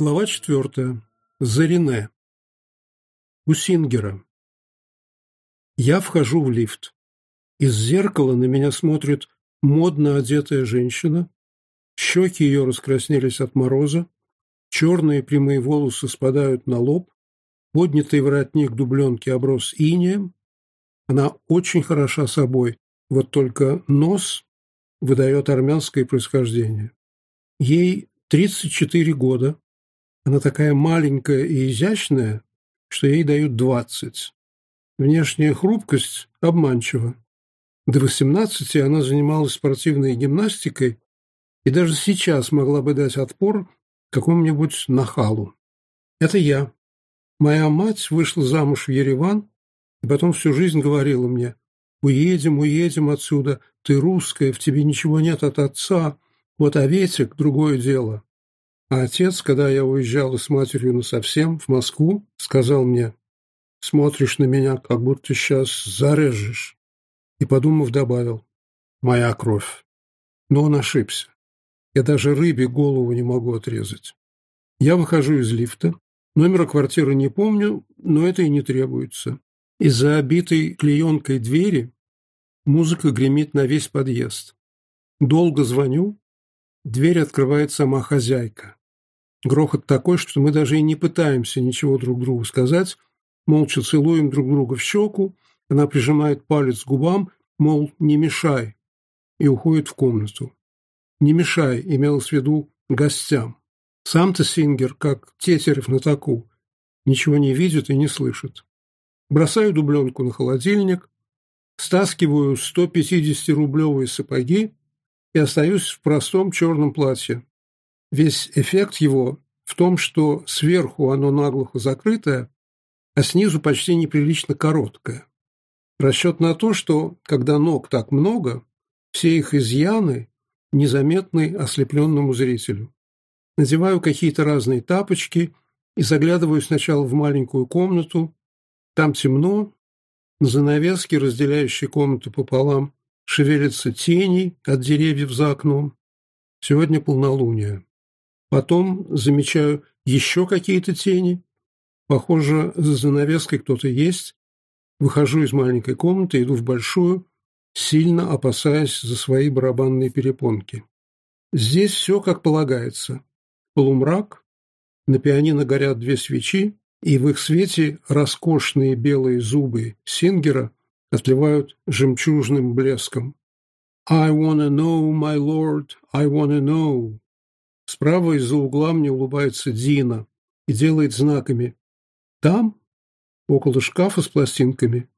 Глава четвертая. Зарине. У Сингера. Я вхожу в лифт. Из зеркала на меня смотрит модно одетая женщина. Щеки ее раскраснелись от мороза. Черные прямые волосы спадают на лоб. Поднятый воротник дубленки оброс инеем. Она очень хороша собой, вот только нос выдает армянское происхождение. Ей 34 года, она такая маленькая и изящная, что ей дают двадцать. Внешняя хрупкость обманчива. До восемнадцати она занималась спортивной гимнастикой и даже сейчас могла бы дать отпор какому-нибудь нахалу. Это я. Моя мать вышла замуж в Ереван и потом всю жизнь говорила мне, «Уедем, уедем отсюда, ты русская, в тебе ничего нет от отца, вот Аветик – другое дело». А отец, когда я уезжал с матерью на совсем в Москву, сказал мне, «Смотришь на меня, как будто сейчас зарежешь». И, подумав, добавил, «Моя кровь». Но он ошибся. Я даже рыбе голову не могу отрезать. Я выхожу из лифта. Номера квартиры не помню, но это и не требуется. Из-за обитой клеенкой двери музыка гремит на весь подъезд. Долго звоню, дверь открывает сама хозяйка. Грохот такой, что мы даже и не пытаемся ничего друг другу сказать, молча целуем друг друга в щеку, она прижимает палец к губам, мол, не мешай, и уходит в комнату. «Не мешай» имелось в виду гостям. Сам-то Сингер, как Тетерев на таку, ничего не видит и не слышит. Бросаю дубленку на холодильник, стаскиваю 150-рублевые сапоги и остаюсь в простом черном платье, Весь эффект его в том, что сверху оно наглухо закрытое, а снизу почти неприлично короткое. Расчет на то, что, когда ног так много, все их изъяны незаметны ослепленному зрителю. Надеваю какие-то разные тапочки и заглядываю сначала в маленькую комнату. Там темно, на занавеске, разделяющей комнату пополам, шевелятся тени от деревьев за окном. Сегодня полнолуние. Потом замечаю еще какие-то тени. Похоже, за занавеской кто-то есть. Выхожу из маленькой комнаты, иду в большую, сильно опасаясь за свои барабанные перепонки. Здесь все как полагается. Полумрак, на пианино горят две свечи, и в их свете роскошные белые зубы Сингера отливают жемчужным блеском. «I wanna know, my lord, I wanna know», Справа из-за угла мне улыбается Дина и делает знаками. Там, около шкафа с пластинками,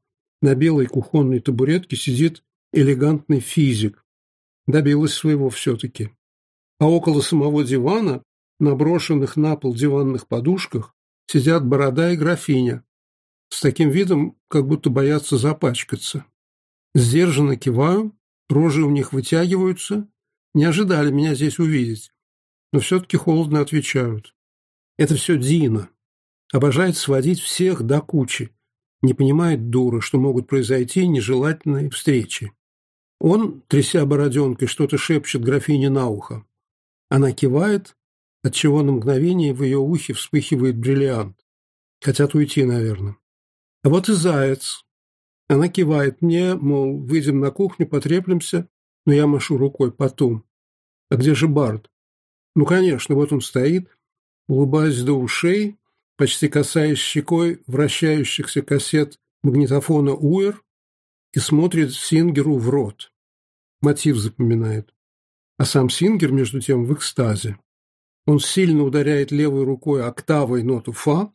на белой кухонной табуретке сидит элегантный физик. Добилась своего все-таки. А около самого дивана, на брошенных на пол диванных подушках, сидят борода и графиня, с таким видом, как будто боятся запачкаться. Сдержанно киваю, рожи у них вытягиваются, не ожидали меня здесь увидеть но все-таки холодно отвечают. Это все Дина. Обожает сводить всех до кучи. Не понимает дура, что могут произойти нежелательные встречи. Он, тряся бороденкой, что-то шепчет графине на ухо. Она кивает, отчего на мгновение в ее ухе вспыхивает бриллиант. Хотят уйти, наверное. А вот и заяц. Она кивает мне, мол, выйдем на кухню, потреплемся, но я машу рукой потом. А где же Барт? Ну, конечно, вот он стоит, улыбаясь до ушей, почти касаясь щекой вращающихся кассет магнитофона Уэр и смотрит Сингеру в рот. Мотив запоминает. А сам Сингер, между тем, в экстазе. Он сильно ударяет левой рукой октавой ноту фа,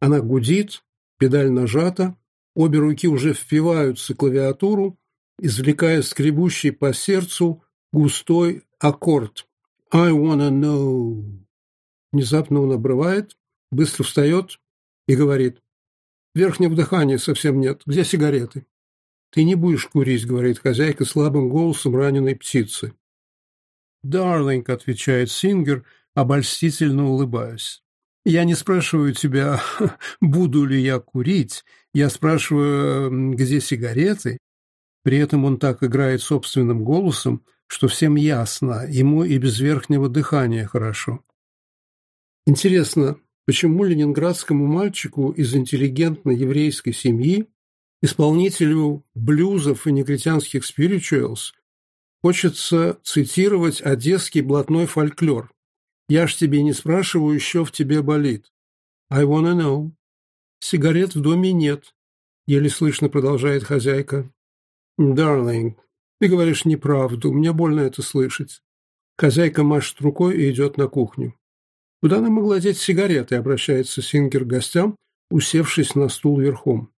она гудит, педаль нажата, обе руки уже впиваются в клавиатуру, извлекая скребущий по сердцу густой аккорд. I wanna know. Внезапно он обрывает, быстро встает и говорит. Верхнего дыхания совсем нет. Где сигареты? Ты не будешь курить, говорит хозяйка слабым голосом раненой птицы. «Дарлинг», — отвечает Сингер, обольстительно улыбаясь. «Я не спрашиваю тебя, буду ли я курить. Я спрашиваю, где сигареты?» При этом он так играет собственным голосом, что всем ясно, ему и без верхнего дыхания хорошо. Интересно, почему ленинградскому мальчику из интеллигентной еврейской семьи, исполнителю блюзов и негритянских спиричуэлс, хочется цитировать одесский блатной фольклор «Я ж тебе не спрашиваю, еще в тебе болит». «I wanna know». «Сигарет в доме нет», — еле слышно продолжает хозяйка. «Darling, «Ты говоришь неправду, мне больно это слышать». Хозяйка машет рукой и идет на кухню. «Куда она могла деть сигареты?» – обращается Сингер к гостям, усевшись на стул верхом.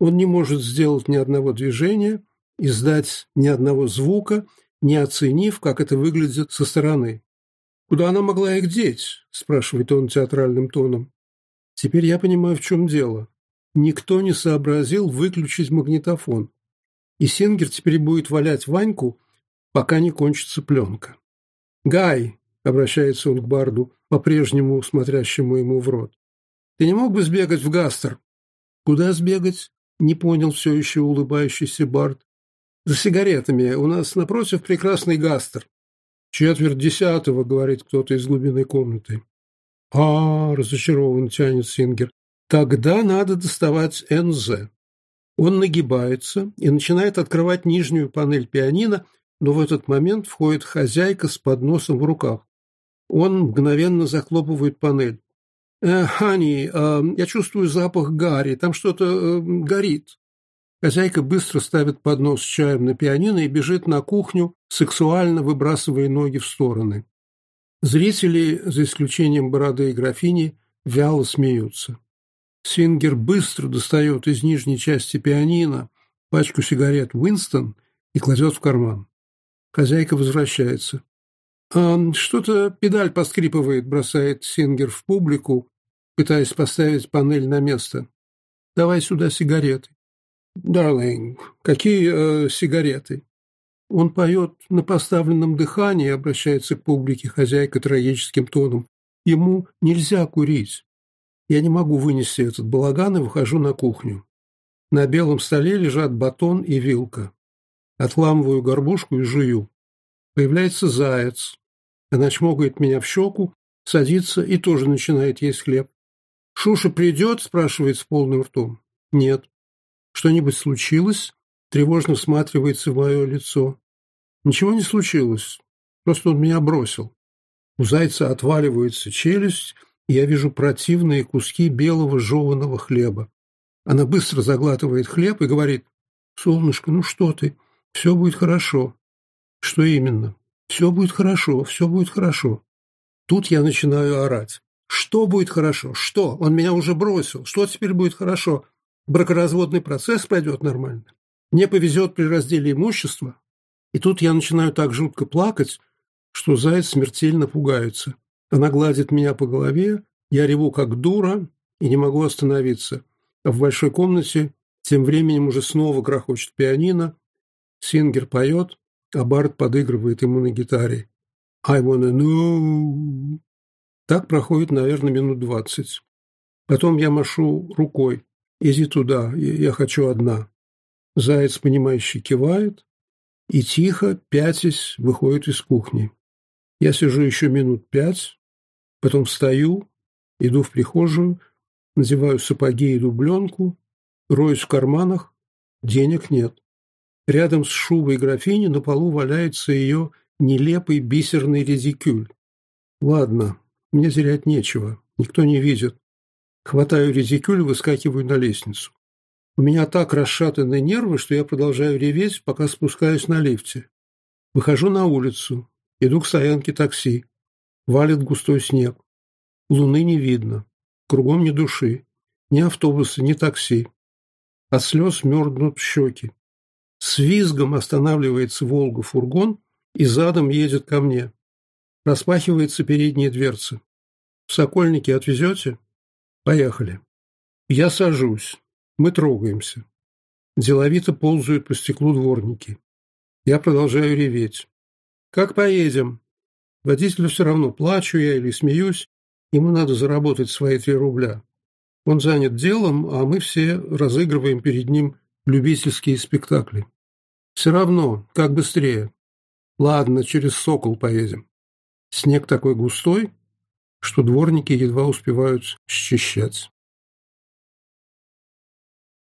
Он не может сделать ни одного движения, издать ни одного звука, не оценив, как это выглядит со стороны. «Куда она могла их деть?» – спрашивает он театральным тоном. «Теперь я понимаю, в чем дело. Никто не сообразил выключить магнитофон и Сингер теперь будет валять Ваньку, пока не кончится пленка. «Гай!» — обращается он к Барду, по-прежнему смотрящему ему в рот. «Ты не мог бы сбегать в Гастер?» «Куда сбегать?» — не понял все еще улыбающийся Бард. «За сигаретами. У нас напротив прекрасный Гастер». «Четверть десятого», — говорит кто-то из глубины комнаты. а, -а, -а разочарован тянет Сингер. «Тогда надо доставать НЗ». Он нагибается и начинает открывать нижнюю панель пианино, но в этот момент входит хозяйка с подносом в руках. Он мгновенно захлопывает панель. «Э, э, я чувствую запах гари, там что-то э, горит». Хозяйка быстро ставит поднос с чаем на пианино и бежит на кухню, сексуально выбрасывая ноги в стороны. Зрители, за исключением бороды и графини, вяло смеются. Сингер быстро достает из нижней части пианино пачку сигарет Уинстон и кладет в карман. Хозяйка возвращается. «Что-то педаль поскрипывает», — бросает Сингер в публику, пытаясь поставить панель на место. «Давай сюда сигареты». «Дарлинг, какие э, сигареты?» Он поет на поставленном дыхании, обращается к публике хозяйка трагическим тоном. «Ему нельзя курить». Я не могу вынести этот балаган и выхожу на кухню. На белом столе лежат батон и вилка. Отламываю горбушку и жую. Появляется заяц. Она чмокает меня в щеку, садится и тоже начинает есть хлеб. «Шуша придет?» – спрашивает с полным ртом. «Нет». «Что-нибудь случилось?» – тревожно всматривается в мое лицо. «Ничего не случилось. Просто он меня бросил». У зайца отваливается челюсть, я вижу противные куски белого жеванного хлеба. Она быстро заглатывает хлеб и говорит, «Солнышко, ну что ты? Все будет хорошо». «Что именно?» «Все будет хорошо, все будет хорошо». Тут я начинаю орать. «Что будет хорошо? Что? Он меня уже бросил. Что теперь будет хорошо? Бракоразводный процесс пройдет нормально? Мне повезет при разделе имущества?» И тут я начинаю так жутко плакать, что заяц смертельно пугается. Она гладит меня по голове, я реву как дура и не могу остановиться. А в большой комнате тем временем уже снова грохочет пианино, Сингер поет, а Барт подыгрывает ему на гитаре. «I wanna know». Так проходит, наверное, минут двадцать. Потом я машу рукой. «Иди туда, я хочу одна». Заяц, понимающий, кивает и тихо, пятясь, выходит из кухни. Я сижу еще минут пять, потом встаю, иду в прихожую, надеваю сапоги и дубленку, роюсь в карманах, денег нет. Рядом с шубой графини на полу валяется ее нелепый бисерный резикюль. Ладно, мне терять нечего, никто не видит. Хватаю резикюль и выскакиваю на лестницу. У меня так расшатаны нервы, что я продолжаю реветь, пока спускаюсь на лифте. Выхожу на улицу. Иду к стоянке такси. Валит густой снег. Луны не видно. Кругом ни души. Ни автобуса, ни такси. От слез мерзнут щеки. С визгом останавливается «Волга-фургон» и задом едет ко мне. Распахиваются передние дверцы. «В Сокольники отвезете?» «Поехали». Я сажусь. Мы трогаемся. Деловито ползают по стеклу дворники. Я продолжаю реветь. «Как поедем?» Водителю все равно, плачу я или смеюсь, ему надо заработать свои три рубля. Он занят делом, а мы все разыгрываем перед ним любительские спектакли. Все равно, как быстрее. Ладно, через «Сокол» поедем. Снег такой густой, что дворники едва успевают счищать.